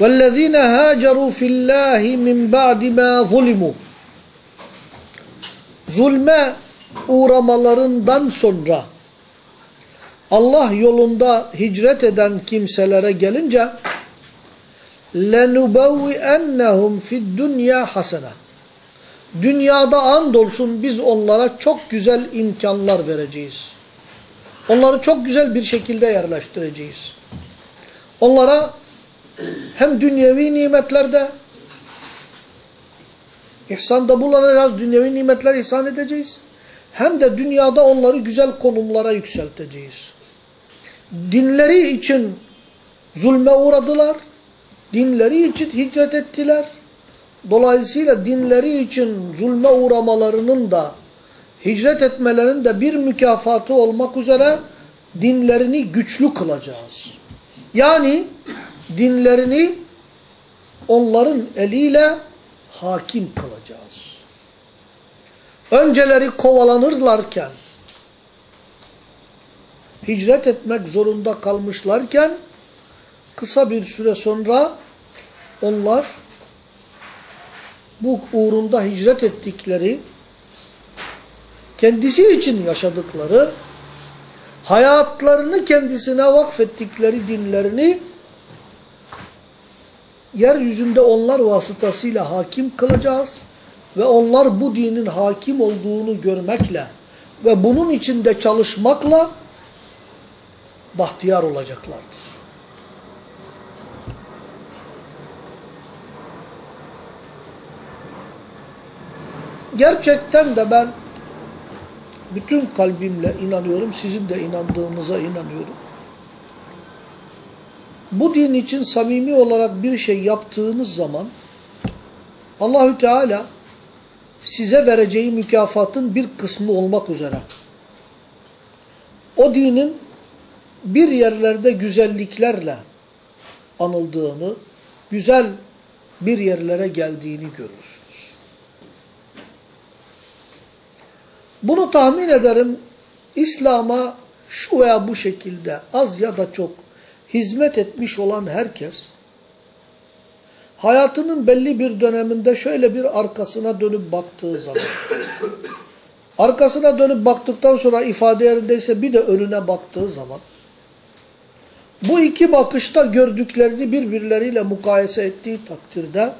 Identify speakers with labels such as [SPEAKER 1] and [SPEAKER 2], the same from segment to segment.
[SPEAKER 1] وَالَّذ۪ينَ هَاجَرُوا فِي اللّٰهِ مِنْ بَعْدِ مَا ظُلِمُوا Zulme uğramalarından sonra Allah yolunda hicret eden kimselere gelince لَنُبَوِّئَنَّهُمْ فِي الدُّنْيَا حَسَنًا Dünyada andolsun biz onlara çok güzel imkanlar vereceğiz. Onları çok güzel bir şekilde yerleştireceğiz. Onlara hem dünyevi nimetlerde ihsanda bulunacağız, dünyevi nimetler ihsan edeceğiz. Hem de dünyada onları güzel konumlara yükselteceğiz. Dinleri için zulme uğradılar. Dinleri için hicret ettiler. Dolayısıyla dinleri için zulme uğramalarının da hicret etmelerinin de bir mükafatı olmak üzere dinlerini güçlü kılacağız. Yani dinlerini onların eliyle hakim kılacağız. Önceleri kovalanırlarken, hicret etmek zorunda kalmışlarken, kısa bir süre sonra onlar bu uğrunda hicret ettikleri, kendisi için yaşadıkları, hayatlarını kendisine vakfettikleri dinlerini yeryüzünde onlar vasıtasıyla hakim kılacağız ve onlar bu dinin hakim olduğunu görmekle ve bunun içinde çalışmakla bahtiyar olacaklardır. Gerçekten de ben bütün kalbimle inanıyorum, sizin de inandığınıza inanıyorum. Bu din için samimi olarak bir şey yaptığınız zaman Allahü Teala size vereceği mükafatın bir kısmı olmak üzere o dinin bir yerlerde güzelliklerle anıldığını, güzel bir yerlere geldiğini görürsünüz. Bunu tahmin ederim İslam'a şu veya bu şekilde az ya da çok hizmet etmiş olan herkes hayatının belli bir döneminde şöyle bir arkasına dönüp baktığı zaman arkasına dönüp baktıktan sonra ifade yerindeyse bir de önüne baktığı zaman bu iki bakışta gördüklerini birbirleriyle mukayese ettiği takdirde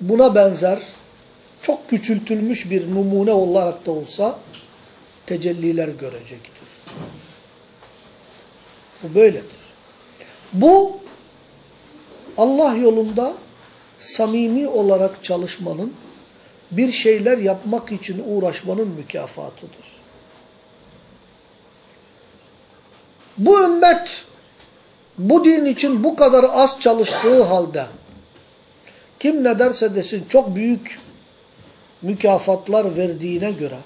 [SPEAKER 1] buna benzer çok küçültülmüş bir numune olarak da olsa tecelliler görecektir. Bu böyledir. Bu Allah yolunda samimi olarak çalışmanın, bir şeyler yapmak için uğraşmanın mükafatıdır. Bu ümmet bu din için bu kadar az çalıştığı halde kim ne derse desin çok büyük mükafatlar verdiğine göre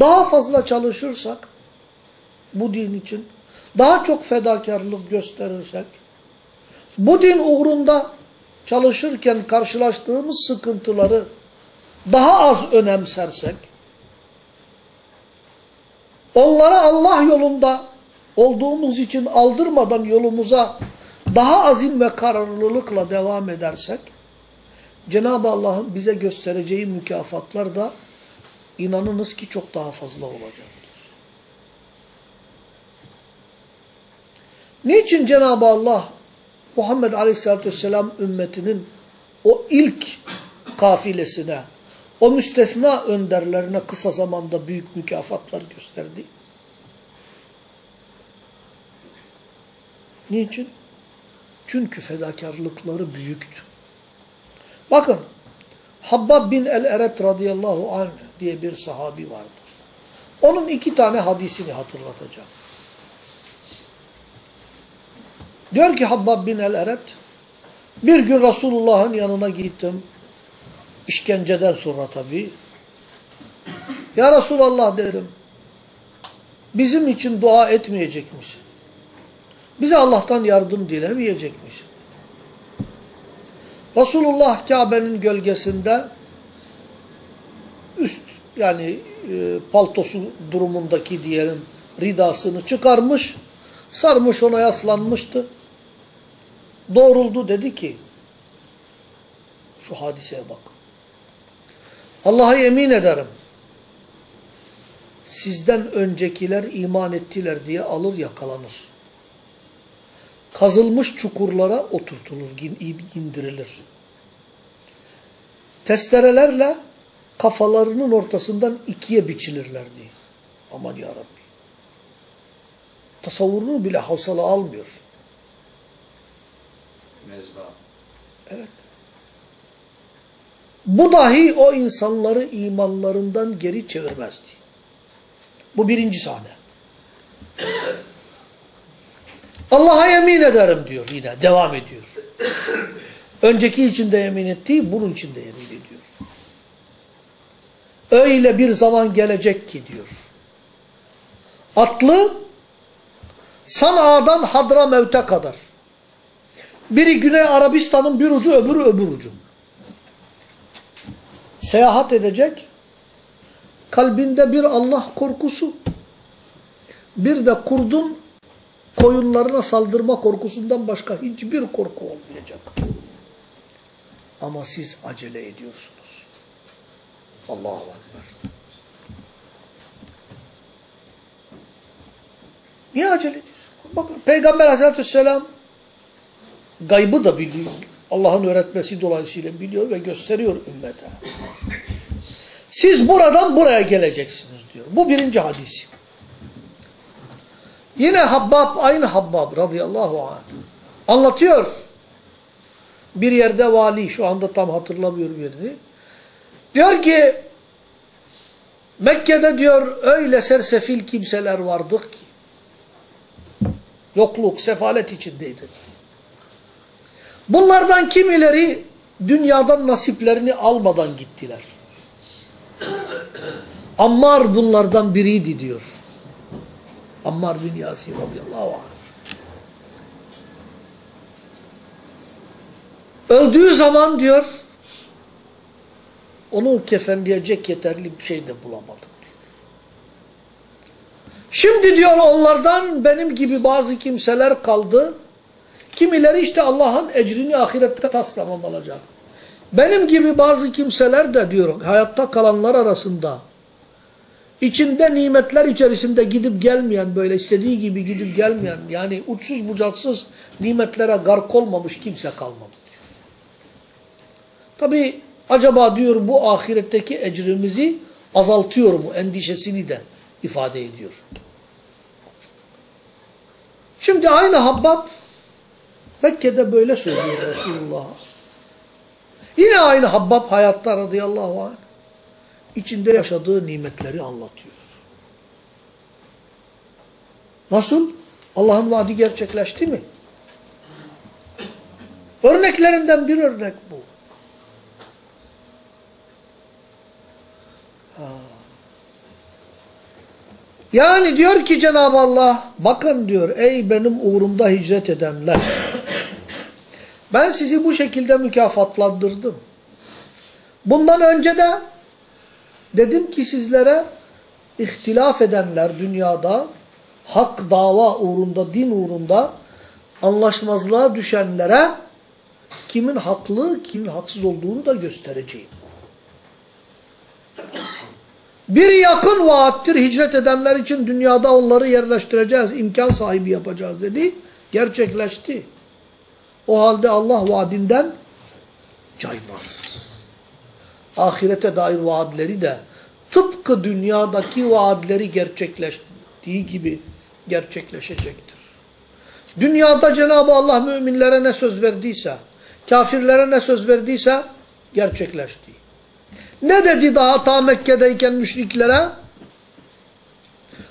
[SPEAKER 1] daha fazla çalışırsak bu din için daha çok fedakarlık gösterirsek bu din uğrunda çalışırken karşılaştığımız sıkıntıları daha az önemsersek onlara Allah yolunda olduğumuz için aldırmadan yolumuza daha azim ve kararlılıkla devam edersek Cenab-ı Allah'ın bize göstereceği mükafatlar da inanınız ki çok daha fazla olacaktır. Niçin Cenab-ı Allah Muhammed Aleyhisselatü Vesselam ümmetinin o ilk kafilesine, o müstesna önderlerine kısa zamanda büyük mükafatlar gösterdi? Niçin? Çünkü fedakarlıkları büyüktü. Bakın, Habbab bin el-Eret radıyallahu anh diye bir sahabi vardır. Onun iki tane hadisini hatırlatacağım. Diyor ki Habbab bin el-Eret, bir gün Resulullah'ın yanına gittim. İşkenceden sonra tabii. Ya Resulallah dedim, bizim için dua etmeyecek misin? Bize Allah'tan yardım dilemeyecek misin? Resulullah Kabe'nin gölgesinde üst yani e, paltosu durumundaki diyelim ridasını çıkarmış. Sarmış ona yaslanmıştı. Doğruldu dedi ki şu hadiseye bak. Allah'a yemin ederim. Sizden öncekiler iman ettiler diye alır yakalanır. Kazılmış çukurlara oturtulur, indirilir. Testerelerle kafalarının ortasından ikiye biçilirler diye. Aman ya Rabbi. Tasavvurunu bile havsala almıyor.
[SPEAKER 2] Mezba.
[SPEAKER 1] Evet. Bu dahi o insanları imanlarından geri çevirmezdi. Bu birinci sahne. Allah'a yemin ederim diyor yine. Devam ediyor. Önceki için de yemin ettiği bunun için de yemin ediyor. Öyle bir zaman gelecek ki diyor. Atlı Sana'dan Hadramevt'e kadar. Biri Güney Arabistan'ın bir ucu öbürü öbür ucu. Seyahat edecek. Kalbinde bir Allah korkusu. Bir de kurdun koyunlarına saldırma korkusundan başka hiçbir korku olmayacak. Ama siz acele ediyorsunuz. Allahu Ekber. Niye acele ediyorsun? Bakın Peygamber Aleyhisselatü Vesselam gaybı da biliyor. Allah'ın öğretmesi dolayısıyla biliyor ve gösteriyor ümmete. Siz buradan buraya geleceksiniz diyor. Bu birinci hadisi. Yine Habbab, aynı Habbab radıyallahu anh anlatıyor. Bir yerde vali, şu anda tam hatırlamıyorum yerini. Diyor ki, Mekke'de diyor öyle sersefil kimseler vardık ki, yokluk, sefalet içindeydi. Bunlardan kimileri dünyadan nasiplerini almadan gittiler. Ammar bunlardan biriydi diyor. Ammar bin Yasir radıyallahu anh. Öldüğü zaman diyor, onu kefenleyecek yeterli bir şey de bulamadım diyor. Şimdi diyor onlardan benim gibi bazı kimseler kaldı. Kimileri işte Allah'ın ecrini ahirette taslamam alacak. Benim gibi bazı kimseler de diyor hayatta kalanlar arasında içinde nimetler içerisinde gidip gelmeyen böyle istediği gibi gidip gelmeyen yani uçsuz bucaksız nimetlere gark olmamış kimse kalmadı diyor. Tabi acaba diyor bu ahiretteki ecrimizi azaltıyor mu endişesini de ifade ediyor. Şimdi aynı Habbab Mekke'de böyle söylüyor Resulullah. Yine aynı Habbab hayatta radıyallahu anh içinde yaşadığı nimetleri anlatıyor. Nasıl? Allah'ın vaadi gerçekleşti mi? Örneklerinden bir örnek bu. Ha. Yani diyor ki Cenab-ı Allah, bakın diyor ey benim uğrumda hicret edenler. Ben sizi bu şekilde mükafatlandırdım. Bundan önce de dedim ki sizlere ihtilaf edenler dünyada hak dava uğrunda, din uğrunda anlaşmazlığa düşenlere kimin haklı, kimin haksız olduğunu da göstereceğim. Bir yakın vaattir hicret edenler için dünyada onları yerleştireceğiz, imkan sahibi yapacağız dedi. Gerçekleşti. O halde Allah vaadinden caymaz. Ahirete dair vaadleri de tıpkı dünyadaki vaadleri gerçekleştiği gibi gerçekleşecektir. Dünyada Cenab-ı Allah müminlere ne söz verdiyse, kafirlere ne söz verdiyse gerçekleşti. Ne dedi daha ta Mekke'deyken müşriklere?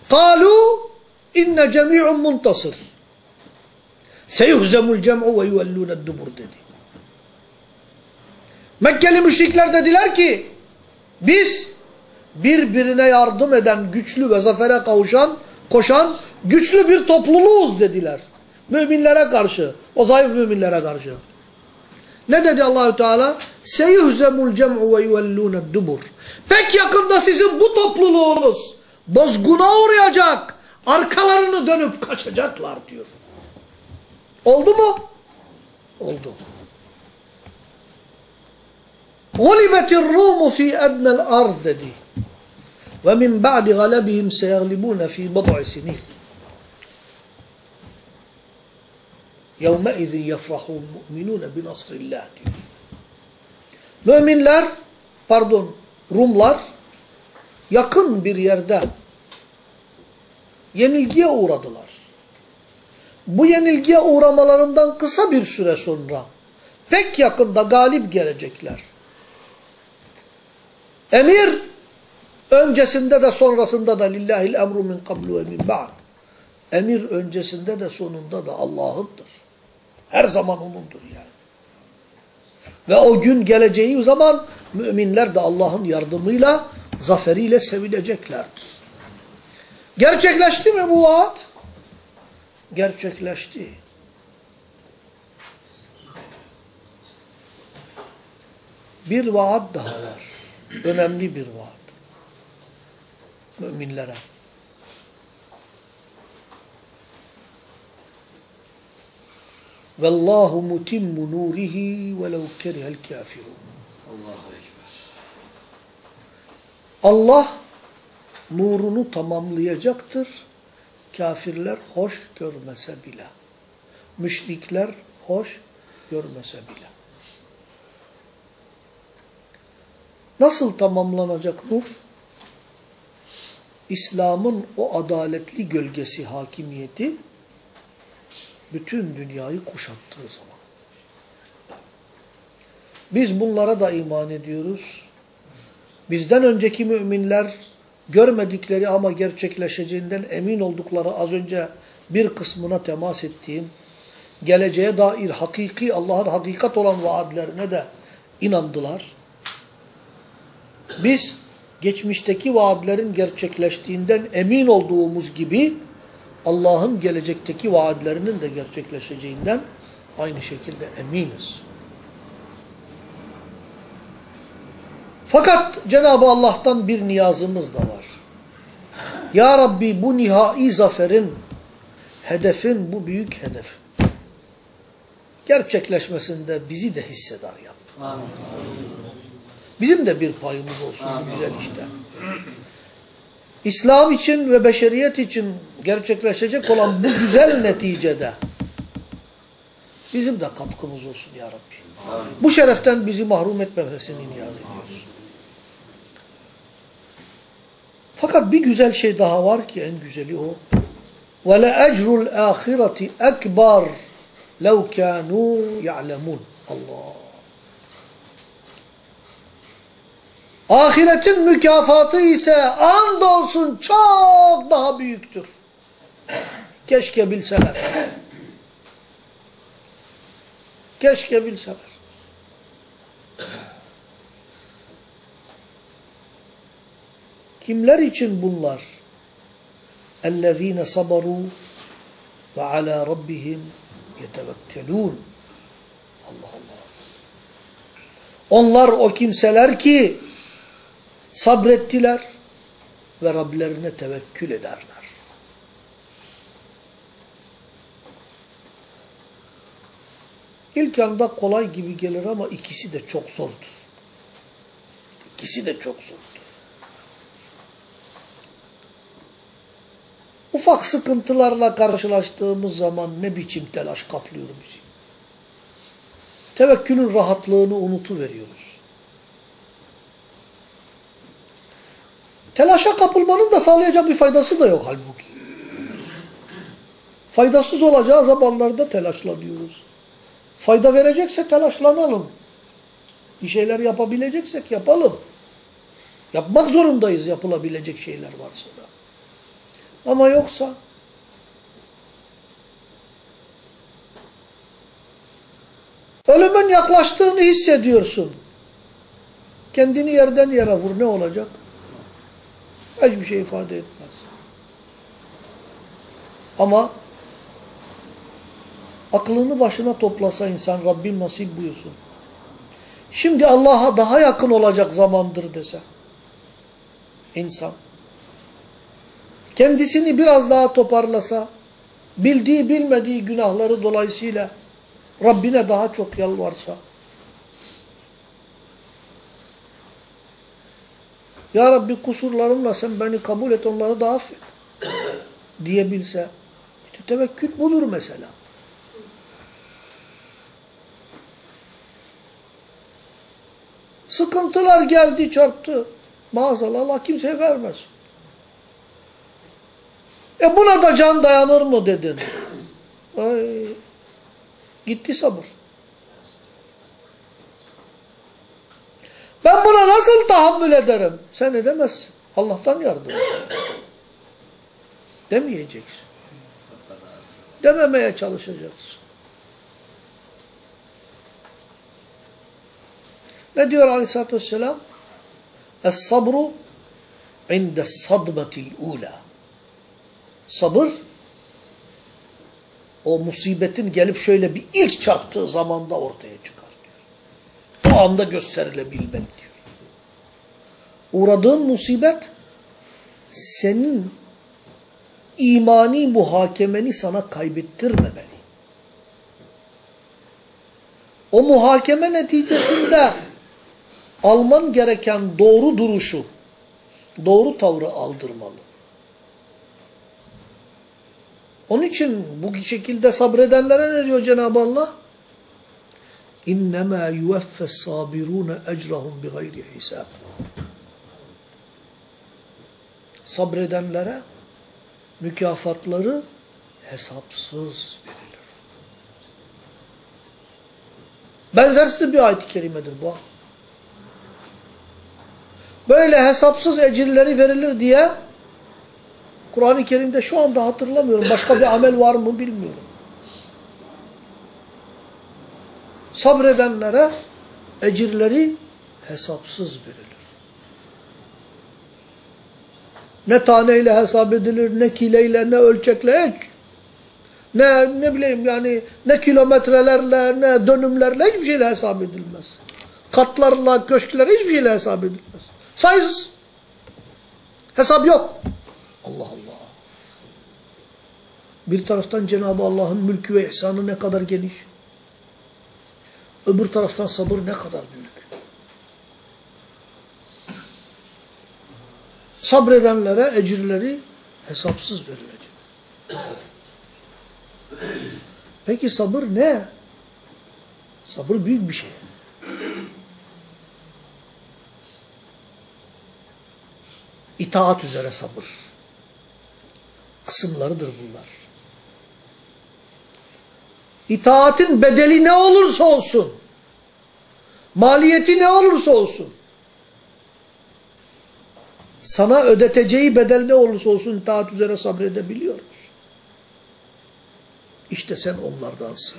[SPEAKER 1] Kalu inne cemi'un muntasır. Seyhzemul cem'u ve yuvellûned dubur dedi. Mekkeli müşrikler dediler ki biz birbirine yardım eden, güçlü ve zafere kavuşan, koşan güçlü bir topluluğuz dediler. Müminlere karşı, o zayıf müminlere karşı. Ne dedi Allahü Teala? Seyuhzemul cem'u ve yuvellûned dubur. Pek yakında sizin bu topluluğunuz bozguna uğrayacak. Arkalarını dönüp kaçacaklar diyor. Oldu mu? Oldu. Gulibetir Rumu fi ednel arz dedi. Ve min ba'di galebihim seyaglibune fi bad'i sinin. يَوْمَئِذٍ يَفْرَحُ الْمُؤْمِنُونَ بِنَصْرِ اللّٰهِ diyor. Müminler, pardon Rumlar yakın bir yerde yenilgiye uğradılar. Bu yenilgiye uğramalarından kısa bir süre sonra pek yakında galip gelecekler. Emir öncesinde de sonrasında da lillahil emru min kablu ve min ba'd. Emir öncesinde de sonunda da Allah'ındır. Her zaman O'nundur yani. Ve o gün geleceği zaman müminler de Allah'ın yardımıyla, zaferiyle sevileceklerdir. Gerçekleşti mi bu vaat? Gerçekleşti. Bir vaat daha var. Önemli bir vaat. Müminlere. Vallahu mutimmu nurihi velev kerihel kafirun. Allah nurunu tamamlayacaktır. Kafirler hoş görmese bile. Müşrikler hoş görmese bile. Nasıl tamamlanacak nur? İslam'ın o adaletli gölgesi hakimiyeti bütün dünyayı kuşattığı zaman. Biz bunlara da iman ediyoruz. Bizden önceki müminler görmedikleri ama gerçekleşeceğinden emin oldukları az önce bir kısmına temas ettiğim geleceğe dair hakiki Allah'ın hakikat olan vaadlerine de inandılar. Biz geçmişteki vaadlerin gerçekleştiğinden emin olduğumuz gibi Allah'ın gelecekteki vaadlerinin de gerçekleşeceğinden aynı şekilde eminiz. Fakat Cenab-ı Allah'tan bir niyazımız da var. Ya Rabbi bu nihai zaferin, hedefin, bu büyük hedef gerçekleşmesinde bizi de hissedar yap.
[SPEAKER 2] Amin.
[SPEAKER 1] Bizim de bir payımız olsun bu güzel işte. İslam için ve beşeriyet için gerçekleşecek olan bu güzel neticede bizim de katkımız olsun ya Rabbi. Bu şereften bizi mahrum etmemesini niyaz ediyoruz. Fakat bir güzel şey daha var ki en güzeli o. وَلَاَجْرُ الْآخِرَةِ اَكْبَرْ لَوْ كَانُوا يَعْلَمُونَ Allah. Ahiretin mükafatı ise andolsun çok daha büyüktür. Keşke bilseler. Keşke bilseler. Kimler için bunlar? اَلَّذ۪ينَ صَبَرُوا وَعَلَى رَبِّهِمْ يَتَوَكَّلُونَ Allah Allah. Onlar o kimseler ki sabrettiler ve Rablerine tevekkül ederler. İlk anda kolay gibi gelir ama ikisi de çok zordur. İkisi de çok zordur. Ufak sıkıntılarla karşılaştığımız zaman ne biçim telaş kaplıyor bizi. Tevekkülün rahatlığını unutuveriyoruz. Telaşa kapılmanın da sağlayacak bir faydası da yok halbuki. Faydasız olacağı zamanlarda telaşlanıyoruz. Fayda verecekse telaşlanalım. Bir şeyler yapabileceksek yapalım. Yapmak zorundayız yapılabilecek şeyler varsa da. Ama yoksa ölümün yaklaştığını hissediyorsun. Kendini yerden yere vur ne olacak? Hiçbir şey ifade etmez. Ama aklını başına toplasa insan Rabbim nasip buyursun. Şimdi Allah'a daha yakın olacak zamandır dese. insan. kendisini biraz daha toparlasa, bildiği bilmediği günahları dolayısıyla Rabbine daha çok yalvarsa, Ya Rabbi kusurlarımla sen beni kabul et onları da affet diyebilse, işte tevekkül budur mesela. Sıkıntılar geldi çarptı. Maazallah Allah kimseye vermez. E buna da can dayanır mı dedin. Ay, gitti sabır. Ben buna nasıl tahammül ederim? Sen edemezsin. Allah'tan yardım. Demeyeceksin. Dememeye çalışacaksın. Ne diyor aleyhissalatü vesselam? Es-sabru inde sadmetil ula. Sabır o musibetin gelip şöyle bir ilk çarptığı zamanda ortaya çıkar anda gösterilebilmek diyor. Uğradığın musibet senin imani muhakemeni sana kaybettirmemeli. O muhakeme neticesinde alman gereken doğru duruşu, doğru tavrı aldırmalı. Onun için bu şekilde sabredenlere ne diyor Cenab-ı Allah? İnnemâ yuvaffes sabirûne ecrahum bi gayri hisab. Sabredenlere mükafatları hesapsız verilir. Benzersiz bir ayet-i kerimedir bu. Böyle hesapsız ecirleri verilir diye Kur'an-ı Kerim'de şu anda hatırlamıyorum. Başka bir amel var mı bilmiyorum. Sabredenlere ecirleri hesapsız verilir. Ne taneyle hesap edilir, ne kileyle, ne ölçekle hiç. Ne, ne bileyim yani ne kilometrelerle, ne dönümlerle hiçbir şeyle hesap edilmez. Katlarla, köşklerle hiçbir şeyle hesap edilmez. Sayısız. Hesap yok. Allah Allah. Bir taraftan Cenab-ı Allah'ın mülkü ve ihsanı ne kadar geniş. Öbür taraftan sabır ne kadar büyük. Sabredenlere ecirleri hesapsız verilecek. Peki sabır ne? Sabır büyük bir şey. İtaat üzere sabır. Kısımlarıdır bunlar. İtaatin bedeli ne olursa olsun, maliyeti ne olursa olsun, sana ödeteceği bedel ne olursa olsun itaat üzere sabredebiliyoruz. İşte sen onlardansın.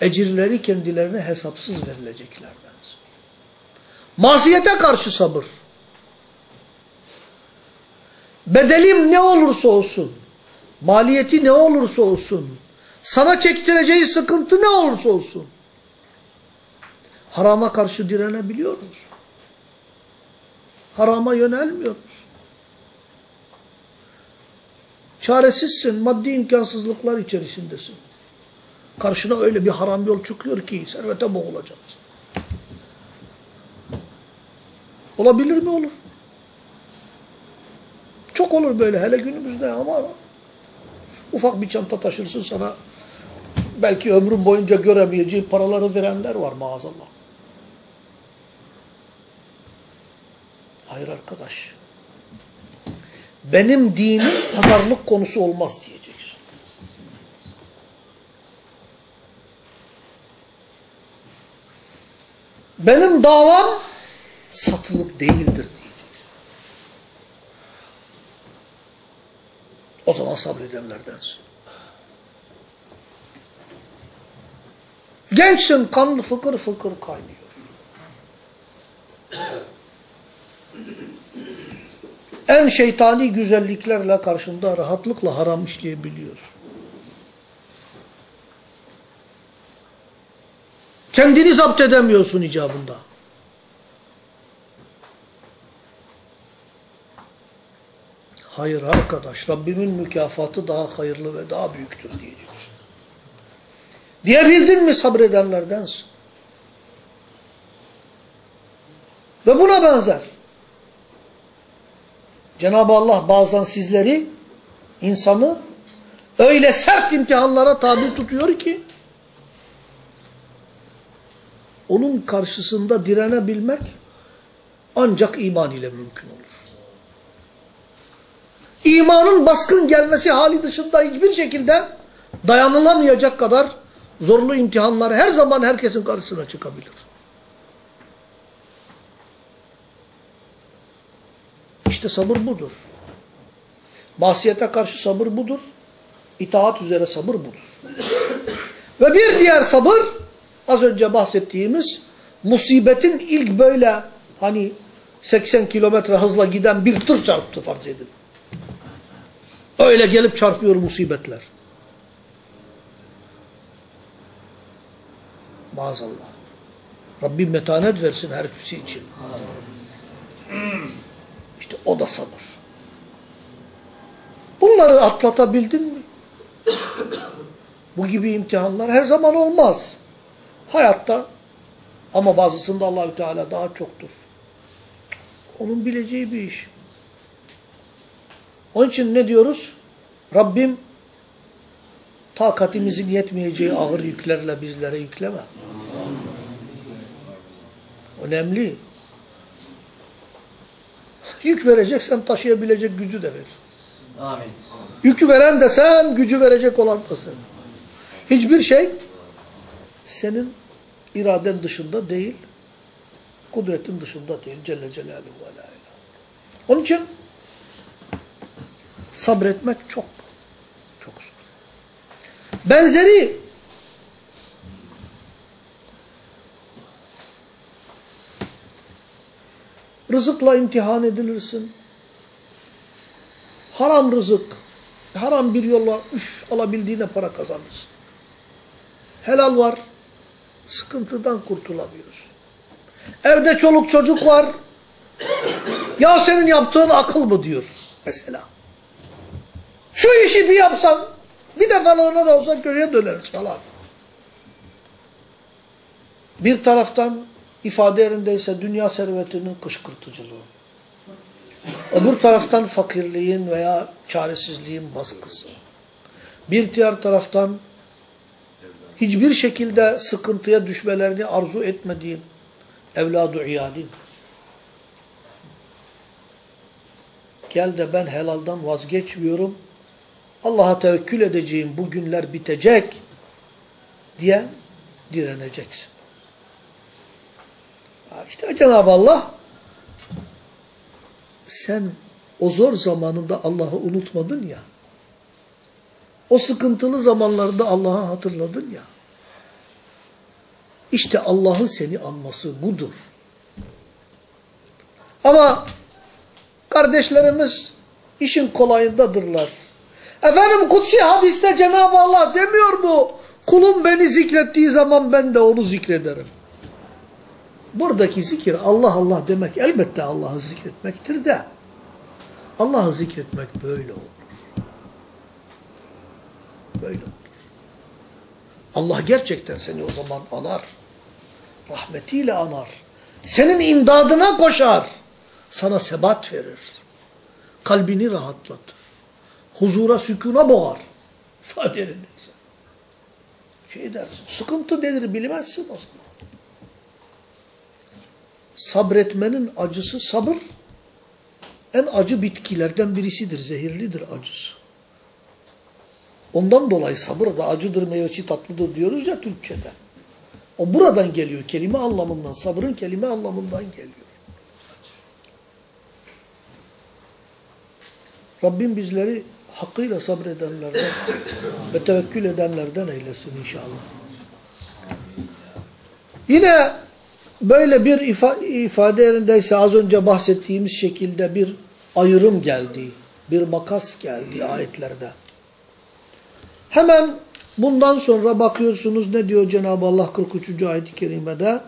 [SPEAKER 1] Ecirleri kendilerine hesapsız verileceklerdensin. Masiyete karşı sabır. Bedelim ne olursa olsun, maliyeti ne olursa olsun, sana çektireceği sıkıntı ne olursa olsun, harama karşı direnebiliyoruz. Harama yönelmiyoruz. Çaresizsin, maddi imkansızlıklar içerisindesin. Karşına öyle bir haram yol çıkıyor ki servete boğulacaksın. Olabilir mi? Olur. Çok olur böyle hele günümüzde ama ufak bir çanta taşırsın sana belki ömrün boyunca göremeyeceği paraları verenler var maazallah. Hayır arkadaş. Benim dinim pazarlık konusu olmaz diyeceksin. Benim davam satılık değildir diyeceksin. O zaman sabredenlerdensin. Gençsin, kanlı fıkır fıkır kaynıyor. En şeytani güzelliklerle karşında rahatlıkla haram işleyebiliyor. Kendini zapt edemiyorsun icabında. Hayır arkadaş Rabbimin mükafatı daha hayırlı ve daha büyüktür diyeceksin. Diyebildin mi sabredenlerdensin? Ve buna benzer. Cenab-ı Allah bazen sizleri, insanı öyle sert imtihanlara tabi tutuyor ki onun karşısında direnebilmek ancak iman ile mümkün olur. İmanın baskın gelmesi hali dışında hiçbir şekilde dayanılamayacak kadar zorlu imtihanlar her zaman herkesin karşısına çıkabilir. İşte sabır budur. Masiyete karşı sabır budur. İtaat üzere sabır budur. Ve bir diğer sabır az önce bahsettiğimiz musibetin ilk böyle hani 80 kilometre hızla giden bir tır çarptı farz edin. Öyle gelip çarpıyor musibetler. Maazallah. Rabbim metanet versin her hepsi için. İşte o da sabır. Bunları atlatabildin mi? Bu gibi imtihanlar her zaman olmaz. Hayatta ama bazısında Allahü Teala daha çoktur. Onun bileceği bir iş. Onun için ne diyoruz? Rabbim takatimizin yetmeyeceği ağır yüklerle bizlere yükleme. Önemli. Yük vereceksen taşıyabilecek gücü de ver.
[SPEAKER 2] Amin.
[SPEAKER 1] Yükü veren de sen, gücü verecek olan da sen. Hiçbir şey senin iraden dışında değil, kudretin dışında değil. Celle Celaluhu ve la. Onun için sabretmek çok, çok zor. Benzeri rızıkla imtihan edilirsin. Haram rızık, haram bir yolla üf, alabildiğine para kazanırsın. Helal var, sıkıntıdan kurtulamıyorsun. Evde çoluk çocuk var, ya senin yaptığın akıl mı diyor mesela. Şu işi bir yapsan, bir defalığına da olsa köşeye döneriz falan. Bir taraftan ifade yerindeyse dünya servetinin kışkırtıcılığı. Öbür taraftan fakirliğin veya çaresizliğin baskısı. Bir diğer taraftan hiçbir şekilde sıkıntıya düşmelerini arzu etmediğin evladu iyalin. Gel de ben helaldan vazgeçmiyorum. Allah'a tevekkül edeceğim bu günler bitecek diye direneceksin. İşte Cenab-ı Allah sen o zor zamanında Allah'ı unutmadın ya. O sıkıntılı zamanlarda Allah'ı hatırladın ya. İşte Allah'ın seni anması budur. Ama kardeşlerimiz işin kolayındadırlar. Efendim kutsi hadiste Cenab-ı Allah demiyor mu? Kulum beni zikrettiği zaman ben de onu zikrederim. Buradaki zikir Allah Allah demek elbette Allah'ı zikretmektir de Allah'ı zikretmek böyle olur. Böyle olur. Allah gerçekten seni o zaman anar. Rahmetiyle anar. Senin imdadına koşar. Sana sebat verir. Kalbini rahatlatır. Huzura, sükuna boğar. Edilirse. Şey dersin, sıkıntı nedir bilmezsin o zaman. Sabretmenin acısı sabır en acı bitkilerden birisidir. Zehirlidir acısı. Ondan dolayı sabır da acıdır, meyvesi tatlıdır diyoruz ya Türkçe'de. O buradan geliyor. Kelime anlamından, sabrın kelime anlamından geliyor. Rabbim bizleri hakkıyla sabredenlerden ve tevekkül edenlerden eylesin inşallah. Yine böyle bir ifa ifade yerindeyse az önce bahsettiğimiz şekilde bir ayrım geldi, bir makas geldi ayetlerde. Hemen bundan sonra bakıyorsunuz ne diyor Cenab-ı Allah 43. ayet-i kerimede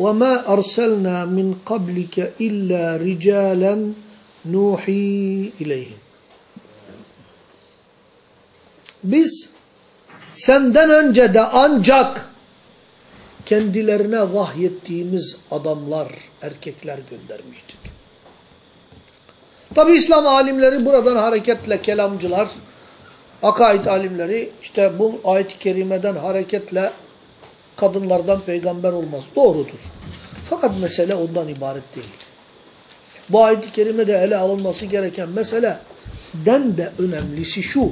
[SPEAKER 1] وَمَا أَرْسَلْنَا مِنْ قَبْلِكَ إِلَّا رِجَالًا nuhi ileyhim. Biz senden önce de ancak kendilerine vahyettiğimiz adamlar, erkekler göndermiştik. Tabi İslam alimleri buradan hareketle kelamcılar, akaid alimleri işte bu ayet-i kerimeden hareketle kadınlardan peygamber olmaz. Doğrudur. Fakat mesele ondan ibaret değil. Bu ayet-i kerimede ele alınması gereken mesele den de önemlisi şu.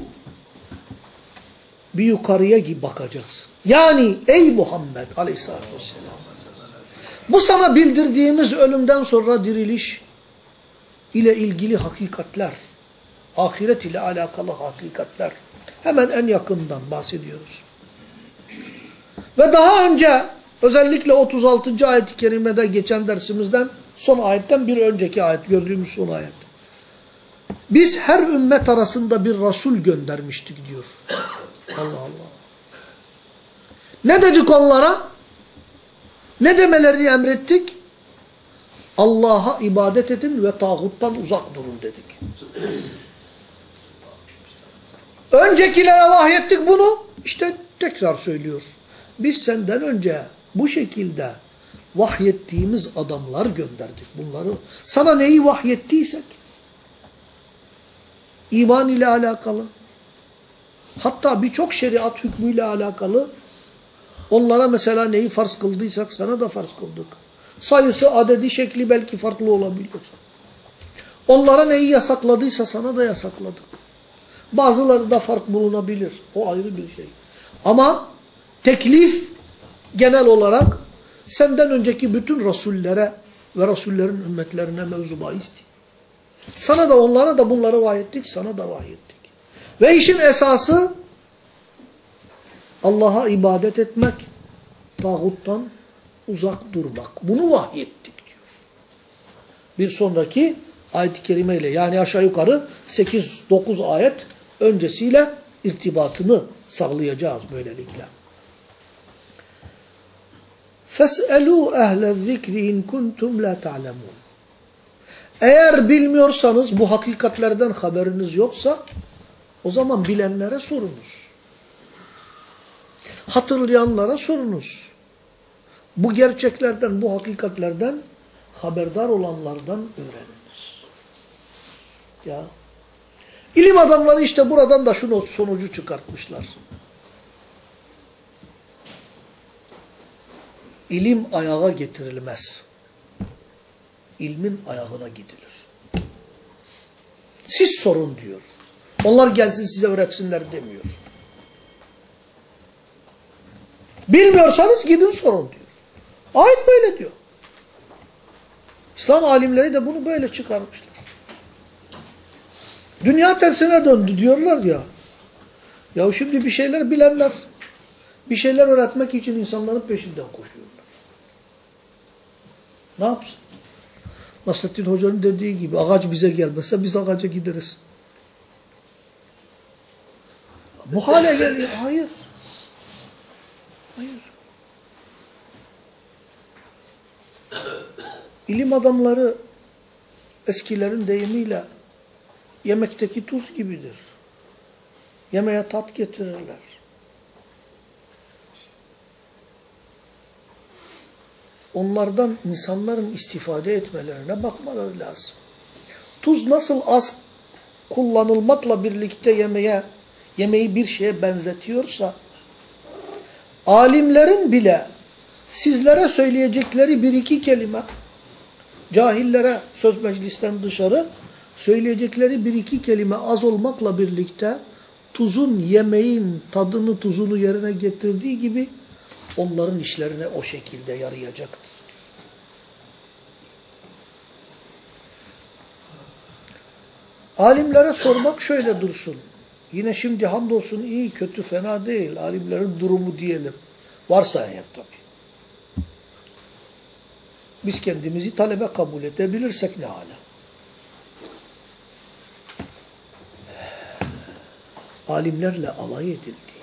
[SPEAKER 1] Bir yukarıya bakacağız. Yani ey Muhammed aleyhissalatü vesselam bu sana bildirdiğimiz ölümden sonra diriliş ile ilgili hakikatler, ahiret ile alakalı hakikatler hemen en yakından bahsediyoruz. Ve daha önce özellikle 36. ayet-i kerimede geçen dersimizden son ayetten bir önceki ayet gördüğümüz son ayet. Biz her ümmet arasında bir Resul göndermiştik diyor. Allah Allah. Ne dedik onlara? Ne demelerini emrettik? Allah'a ibadet edin ve tağuttan uzak durun dedik. Öncekilere vahyettik bunu. İşte tekrar söylüyor. Biz senden önce bu şekilde vahyettiğimiz adamlar gönderdik bunları. Sana neyi vahyettiysek iman ile alakalı hatta birçok şeriat hükmüyle alakalı onlara mesela neyi farz kıldıysak sana da farz kıldık. Sayısı, adedi, şekli belki farklı olabilir. Onlara neyi yasakladıysa sana da yasakladık. Bazıları da fark bulunabilir. O ayrı bir şey. Ama teklif genel olarak senden önceki bütün rasullere ve rasullerin ümmetlerine mevzu bahisti. Sana da onlara da bunları vahyettik, sana da vahyettik. Ve işin esası Allah'a ibadet etmek, tağuttan uzak durmak. Bunu vahyettik diyor. Bir sonraki ayet-i kerimeyle yani aşağı yukarı 8-9 ayet öncesiyle irtibatını sağlayacağız böylelikle. فَاسْأَلُوا اَهْلَ الذِّكْرِ اِنْ كُنْتُمْ لَا تَعْلَمُونَ Eğer bilmiyorsanız, bu hakikatlerden haberiniz yoksa, o zaman bilenlere sorunuz. Hatırlayanlara sorunuz. Bu gerçeklerden, bu hakikatlerden haberdar olanlardan öğreniniz. Ya. İlim adamları işte buradan da şu sonucu çıkartmışlar. İlim ayağa getirilmez. İlmin ayağına gidilir. Siz sorun diyor. Onlar gelsin size öğretsinler demiyor. Bilmiyorsanız gidin sorun diyor. Ayet böyle diyor. İslam alimleri de bunu böyle çıkarmışlar. Dünya tersine döndü diyorlar ya. Ya şimdi bir şeyler bilenler, bir şeyler öğretmek için insanların peşinden koşuyorlar. Ne yapsın? Nasrettin Hoca'nın dediği gibi ağaç bize gelmezse biz ağaca gideriz. Bu hale geliyor. Hayır. İlim adamları eskilerin deyimiyle yemekteki tuz gibidir. Yemeğe tat getirirler. Onlardan insanların istifade etmelerine bakmaları lazım. Tuz nasıl az kullanılmakla birlikte yemeğe, yemeği bir şeye benzetiyorsa, alimlerin bile sizlere söyleyecekleri bir iki kelime, cahillere söz meclisten dışarı söyleyecekleri bir iki kelime az olmakla birlikte tuzun yemeğin tadını tuzunu yerine getirdiği gibi onların işlerine o şekilde yarayacaktır. Alimlere sormak şöyle dursun. Yine şimdi hamdolsun iyi kötü fena değil. Alimlerin durumu diyelim. Varsa eğer tabii. Biz kendimizi talebe kabul edebilirsek ne hala. Alimlerle alay edildi.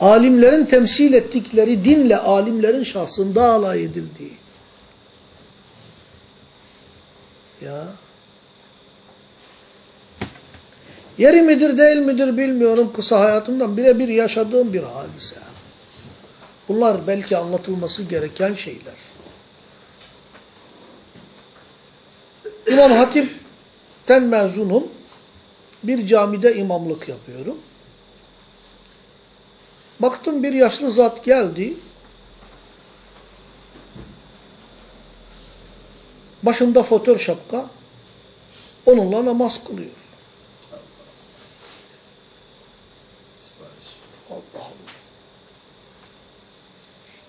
[SPEAKER 1] Alimlerin temsil ettikleri dinle alimlerin şahsında alay edildi. Ya. Yeri midir değil midir bilmiyorum kısa hayatımdan birebir yaşadığım bir hadise. Bunlar belki anlatılması gereken şeyler. İmam Hatip'ten mezunum. Bir camide imamlık yapıyorum. Baktım bir yaşlı zat geldi. Başında fotör şapka. Onunla namaz kılıyor. Allah Allah.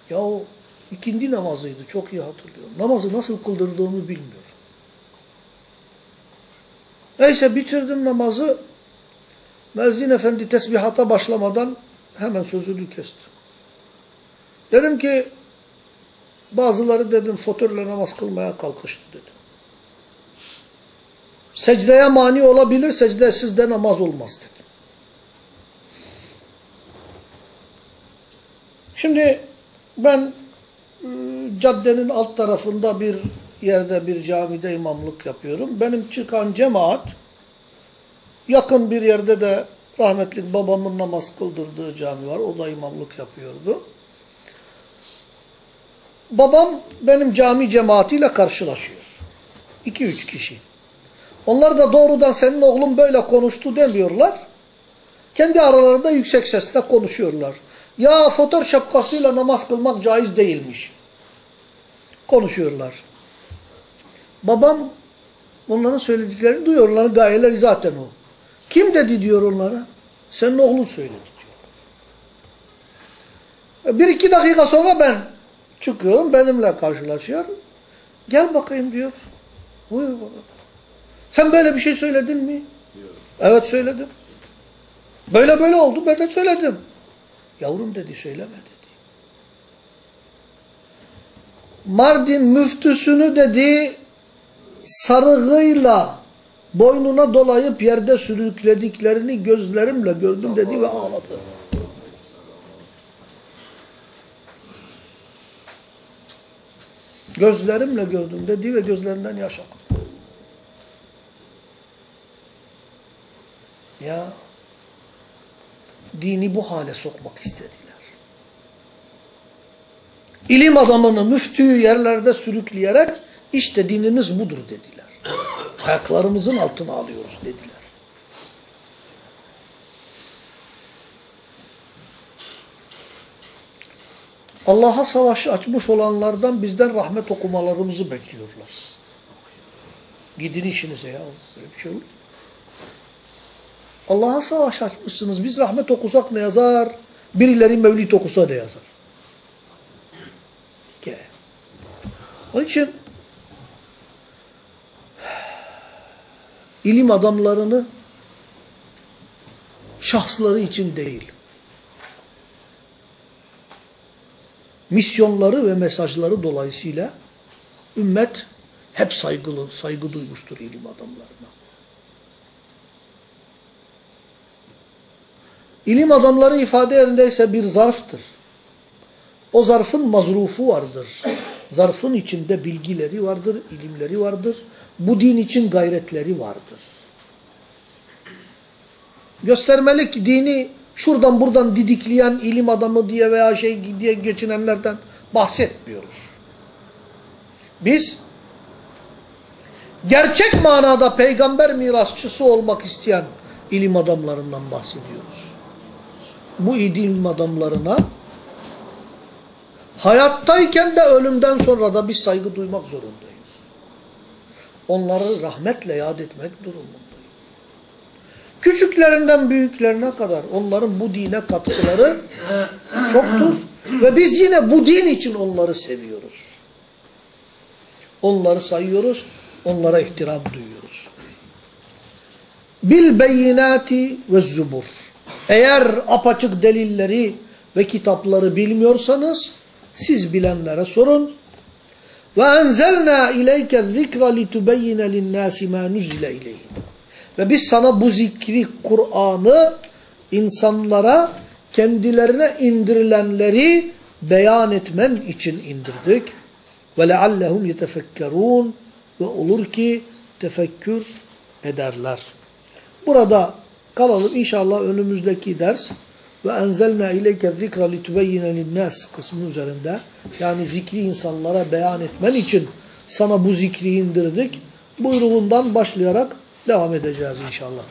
[SPEAKER 1] Ya o ikindi namazıydı. Çok iyi hatırlıyorum. Namazı nasıl kıldırdığımı bilmiyorum. Neyse bitirdim namazı. Müezzin efendi tesbihata başlamadan hemen sözünü kesti. Dedim ki bazıları dedim fotörle namaz kılmaya kalkıştı dedim. Secdeye mani olabilir, secdesiz de namaz olmaz dedim. Şimdi ben ıı, caddenin alt tarafında bir yerde bir camide imamlık yapıyorum. Benim çıkan cemaat yakın bir yerde de rahmetli babamın namaz kıldırdığı cami var. O da imamlık yapıyordu. Babam benim cami cemaatiyle karşılaşıyor. 2-3 kişi. Onlar da doğrudan senin oğlun böyle konuştu demiyorlar. Kendi aralarında yüksek sesle konuşuyorlar. Ya fotoğraf şapkasıyla namaz kılmak caiz değilmiş. Konuşuyorlar. Babam onların söylediklerini duyuyor. Onların gayeleri zaten o. Kim dedi diyor onlara? Senin oğlun söyledi diyor. Bir iki dakika sonra ben çıkıyorum. Benimle karşılaşıyor. Gel bakayım diyor. Buyur bakalım. Sen böyle bir şey söyledin mi? Evet söyledim. Böyle böyle oldu ben de söyledim. Yavrum dedi söyleme dedi. Mardin müftüsünü dedi sarığıyla boynuna dolayıp yerde sürüklediklerini gözlerimle gördüm dedi ve ağladı. Gözlerimle gördüm dedi ve gözlerinden yaş aktı. Ya dini bu hale sokmak istediler. İlim adamını müftüyü yerlerde sürükleyerek işte dininiz budur dediler. Ayaklarımızın altına alıyoruz dediler. Allah'a savaş açmış olanlardan bizden rahmet okumalarımızı bekliyorlar. Gidin işinize ya. Böyle bir şey olur. Allah'a savaş açmışsınız. Biz rahmet okusak ne yazar? Birileri mevlid okusa ne yazar? Hikaye. Onun için ilim adamlarını şahsları için değil, misyonları ve mesajları dolayısıyla ümmet hep saygılı, saygı duymuştur ilim adamlarına. İlim adamları ifade yerindeyse bir zarftır. O zarfın mazrufu vardır. Zarfın içinde bilgileri vardır, ilimleri vardır. Bu din için gayretleri vardır. Göstermelik dini şuradan buradan didikleyen ilim adamı diye veya şey diye geçinenlerden bahsetmiyoruz. Biz gerçek manada peygamber mirasçısı olmak isteyen ilim adamlarından bahsediyoruz. Bu ilim adamlarına hayattayken de ölümden sonra da biz saygı duymak zorundayız. Onları rahmetle yad etmek durumundayız. Küçüklerinden büyüklerine kadar onların bu dine katkıları çoktur. Ve biz yine bu din için onları seviyoruz. Onları sayıyoruz, onlara ihtiram duyuyoruz. Bil beyinati ve zubur. Eğer apaçık delilleri ve kitapları bilmiyorsanız siz bilenlere sorun. Ve enzelna ileyke zikra litubeyyine linnâsi mâ nuzile ileyhim. Ve biz sana bu zikri, Kur'an'ı insanlara kendilerine indirilenleri beyan etmen için indirdik. Ve leallehum yetefekkerûn ve olur ki tefekkür ederler. Burada kalalım inşallah önümüzdeki ders ve enzelna ileyke zikra litubeyyine linnas kısmı üzerinde yani zikri insanlara beyan etmen için sana bu zikri indirdik. Buyruğundan başlayarak devam edeceğiz inşallah.